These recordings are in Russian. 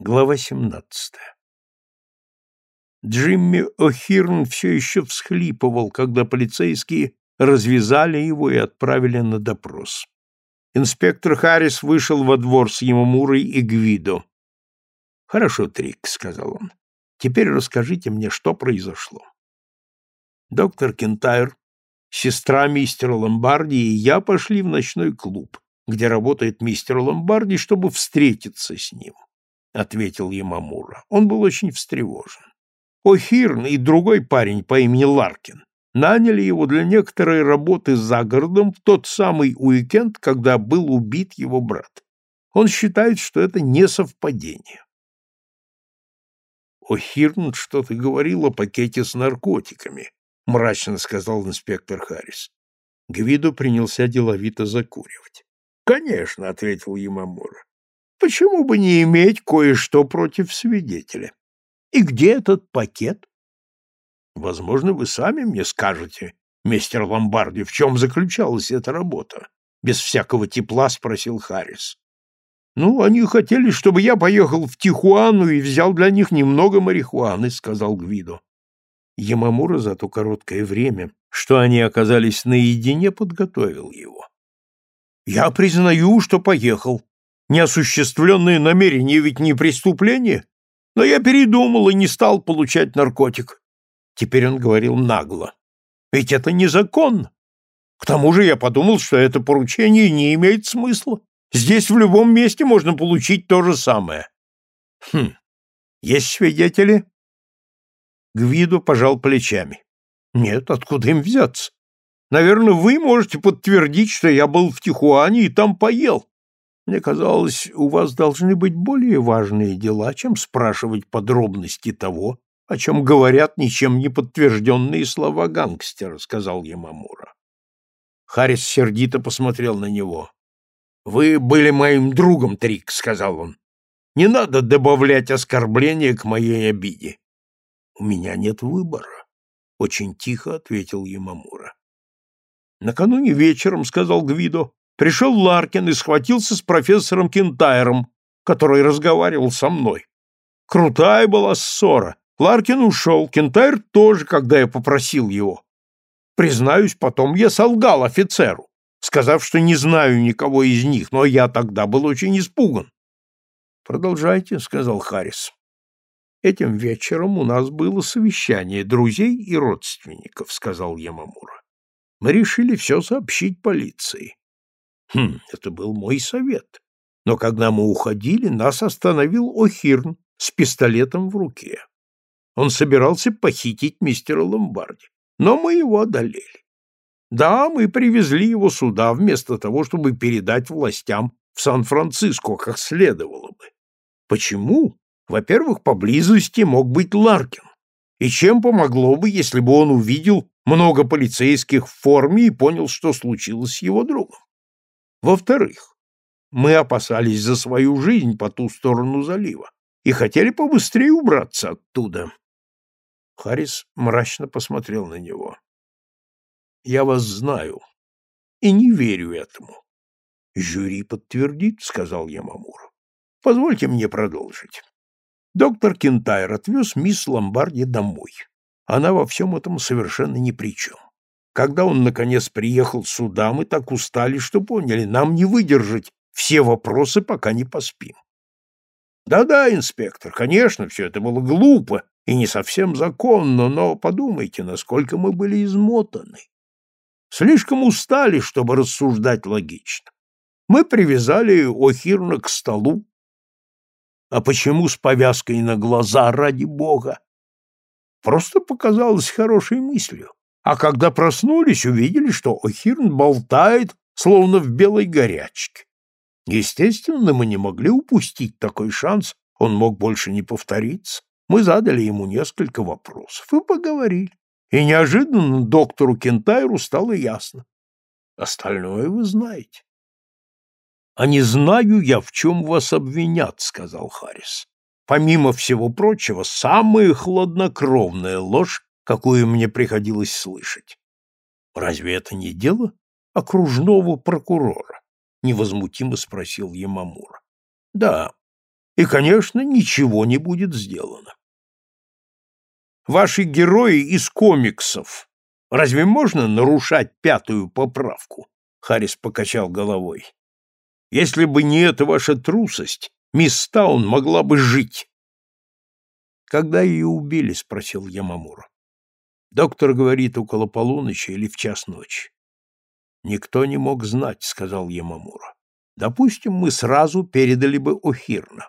Глава 17. Джимми О'Хирн все еще всхлипывал, когда полицейские развязали его и отправили на допрос. Инспектор Харрис вышел во двор с Ямамурой и Гвидо. «Хорошо, Трик», — сказал он. «Теперь расскажите мне, что произошло». Доктор Кентайр, сестра мистера Ломбарди и я пошли в ночной клуб, где работает мистер Ломбарди, чтобы встретиться с ним. — ответил Ямамура. Он был очень встревожен. О'Хирн и другой парень по имени Ларкин наняли его для некоторой работы за городом в тот самый уикенд, когда был убит его брат. Он считает, что это не совпадение. О'Хирн что-то говорил о пакете с наркотиками, — мрачно сказал инспектор Харрис. Гвидо принялся деловито закуривать. — Конечно, — ответил Ямамура. Почему бы не иметь кое-что против свидетеля? И где этот пакет? Возможно, вы сами мне скажете, мистер Ломбарди, в чем заключалась эта работа? Без всякого тепла спросил Харрис. Ну, они хотели, чтобы я поехал в Тихуану и взял для них немного марихуаны, сказал Гвидо. Ямамура за то короткое время, что они оказались наедине, подготовил его. Я признаю, что поехал, Неосуществленное намерение ведь не преступление. Но я передумал и не стал получать наркотик. Теперь он говорил нагло. Ведь это незаконно. К тому же я подумал, что это поручение не имеет смысла. Здесь в любом месте можно получить то же самое. Хм, есть свидетели? Гвидо пожал плечами. Нет, откуда им взяться? Наверное, вы можете подтвердить, что я был в Тихуане и там поел. Мне казалось, у вас должны быть более важные дела, чем спрашивать подробности того, о чем говорят ничем не подтвержденные слова гангстера, — сказал Ямамура. Харрис сердито посмотрел на него. — Вы были моим другом, Трик, — сказал он. — Не надо добавлять оскорбления к моей обиде. — У меня нет выбора, — очень тихо ответил Ямамура. Накануне вечером, — сказал Гвидо, Пришел Ларкин и схватился с профессором Кентайром, который разговаривал со мной. Крутая была ссора. Ларкин ушел, Кентайр тоже, когда я попросил его. Признаюсь, потом я солгал офицеру, сказав, что не знаю никого из них, но я тогда был очень испуган. «Продолжайте», — сказал Харрис. «Этим вечером у нас было совещание друзей и родственников», — сказал Ямамура. «Мы решили все сообщить полиции. Хм, это был мой совет. Но когда мы уходили, нас остановил О'Хирн с пистолетом в руке. Он собирался похитить мистера Ломбарди, но мы его одолели. Да, мы привезли его сюда вместо того, чтобы передать властям в Сан-Франциско, как следовало бы. Почему? Во-первых, поблизости мог быть Ларкин. И чем помогло бы, если бы он увидел много полицейских в форме и понял, что случилось с его другом? Во-вторых, мы опасались за свою жизнь по ту сторону залива и хотели побыстрее убраться оттуда. Харрис мрачно посмотрел на него. «Я вас знаю и не верю этому». «Жюри подтвердит», — сказал Ямамура. «Позвольте мне продолжить. Доктор Кентайр отвез мисс Ломбарди домой. Она во всем этом совершенно ни при чем. Когда он, наконец, приехал сюда, мы так устали, что поняли, нам не выдержать все вопросы, пока не поспим. Да-да, инспектор, конечно, все это было глупо и не совсем законно, но подумайте, насколько мы были измотаны. Слишком устали, чтобы рассуждать логично. Мы привязали Охирна к столу. А почему с повязкой на глаза, ради бога? Просто показалось хорошей мыслью а когда проснулись, увидели, что Охирн болтает, словно в белой горячке. Естественно, мы не могли упустить такой шанс, он мог больше не повториться. Мы задали ему несколько вопросов и поговорили. И неожиданно доктору Кентайру стало ясно. Остальное вы знаете. — А не знаю я, в чем вас обвинят, — сказал Харрис. Помимо всего прочего, самая хладнокровная ложь, какую мне приходилось слышать. Разве это не дело окружного прокурора? невозмутимо спросил Ямамура. Да, И, конечно, ничего не будет сделано. Ваши герои из комиксов. Разве можно нарушать пятую поправку? Харрис покачал головой. Если бы не эта ваша трусость, мисс Таун могла бы жить. Когда ее убили, спросил Ямамура. Доктор говорит около полуночи или в час ночи. Никто не мог знать, сказал Ямамура. Допустим, мы сразу передали бы Охирна.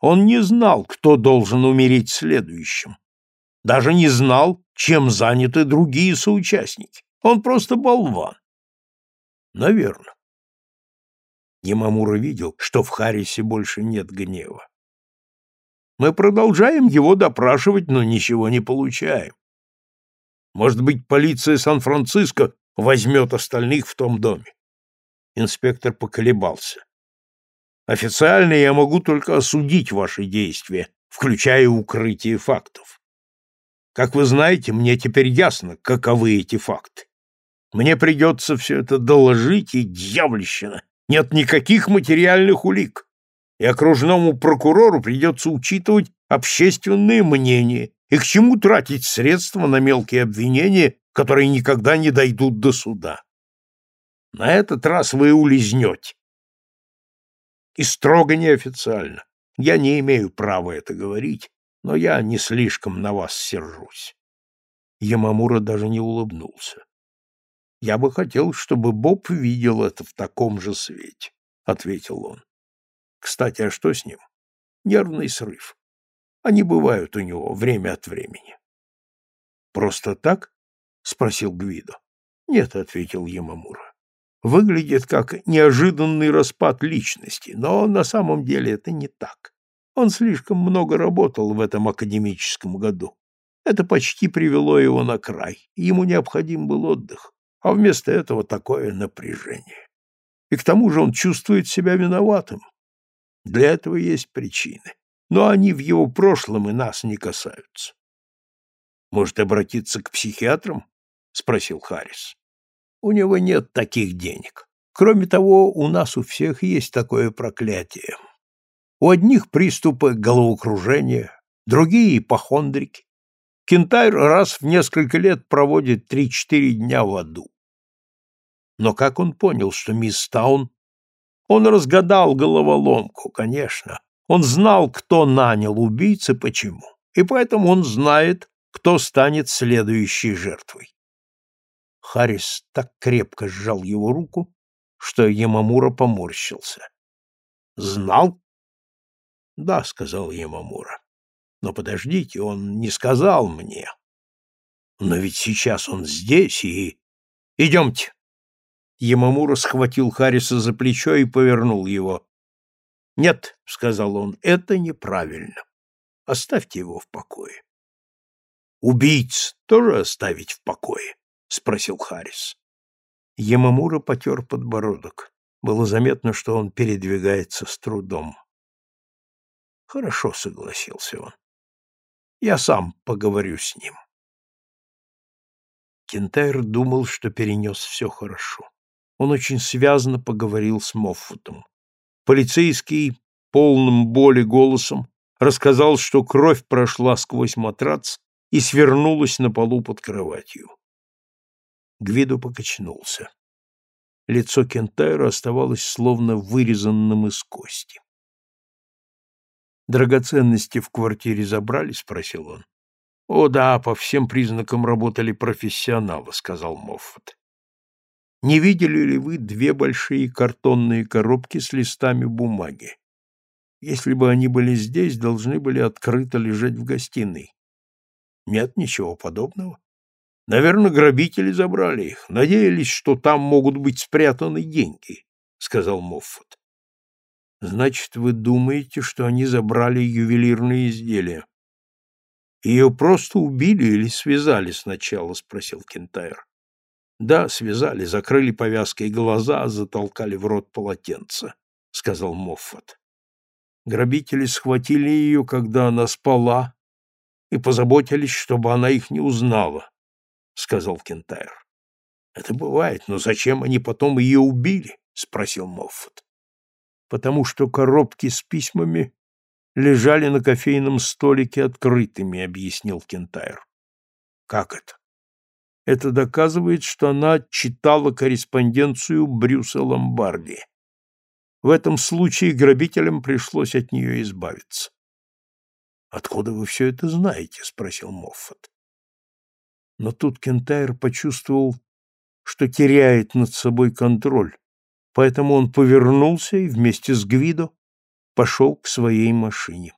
Он не знал, кто должен умереть следующим даже не знал, чем заняты другие соучастники. Он просто болван. Наверное. Ямамура видел, что в Харисе больше нет гнева. Мы продолжаем его допрашивать, но ничего не получаем. Может быть, полиция Сан-Франциско возьмет остальных в том доме. Инспектор поколебался. Официально я могу только осудить ваши действия, включая укрытие фактов. Как вы знаете, мне теперь ясно, каковы эти факты. Мне придется все это доложить, и дьявольщина. Нет никаких материальных улик. И окружному прокурору придется учитывать общественное мнение, и к чему тратить средства на мелкие обвинения, которые никогда не дойдут до суда. На этот раз вы улизнете. И строго неофициально. Я не имею права это говорить, но я не слишком на вас сержусь. Ямамура даже не улыбнулся. Я бы хотел, чтобы Боб видел это в таком же свете, ответил он. Кстати, а что с ним? Нервный срыв. Они бывают у него время от времени. Просто так? спросил Гвидо. Нет, ответил Ямамура. Выглядит как неожиданный распад личности, но на самом деле это не так. Он слишком много работал в этом академическом году. Это почти привело его на край. Ему необходим был отдых, а вместо этого такое напряжение. И к тому же он чувствует себя виноватым. Для этого есть причины, но они в его прошлом и нас не касаются. Может, обратиться к психиатрам? спросил Харрис. У него нет таких денег. Кроме того, у нас у всех есть такое проклятие у одних приступы головокружения, другие — ипохондрики. Кентайр раз в несколько лет проводит три-четыре дня в аду. Но как он понял, что мисс Таун... Он разгадал головоломку, конечно. Он знал, кто нанял убийцы, почему. И поэтому он знает, кто станет следующей жертвой. Харрис так крепко сжал его руку, что Ямамура поморщился. «Знал?» Да, сказал Ямамура. Но подождите, он не сказал мне. Но ведь сейчас он здесь и... Идемте. Ямамура схватил Харриса за плечо и повернул его. «Нет», — сказал он, — «это неправильно. Оставьте его в покое». «Убийц тоже оставить в покое?» — спросил Харрис. Ямамура потер подбородок. Было заметно, что он передвигается с трудом. Хорошо, согласился он. Я сам поговорю с ним. Кентайр думал, что перенес все хорошо. Он очень связно поговорил с Моффутом. Полицейский, полным боли голосом, рассказал, что кровь прошла сквозь матрац и свернулась на полу под кроватью. Гвидо покачнулся. Лицо Кентайра оставалось словно вырезанным из кости. Драгоценности в квартире забрали? спросил он. О да, по всем признакам работали профессионалы, сказал Моффат. Не видели ли вы две большие картонные коробки с листами бумаги? Если бы они были здесь, должны были открыто лежать в гостиной. Нет ничего подобного. Наверное, грабители забрали их, надеялись, что там могут быть спрятаны деньги, сказал Моффат. Значит, вы думаете, что они забрали ювелирные изделия? Ее просто убили или связали сначала, спросил Кентайр. Да, связали, закрыли повязкой глаза, затолкали в рот полотенце, сказал Моффат. Грабители схватили ее, когда она спала, и позаботились, чтобы она их не узнала, сказал Кентайр. Это бывает, но зачем они потом ее убили? спросил Моффат потому что коробки с письмами лежали на кофейном столике открытыми, объяснил Кентайр. Как это? Это доказывает, что она читала корреспонденцию Брюса Ломбарди. В этом случае грабителям пришлось от нее избавиться. «Откуда вы все это знаете?» — спросил Моффат. Но тут Кентайр почувствовал, что теряет над собой контроль, поэтому он повернулся и вместе с Гвидо пошел к своей машине.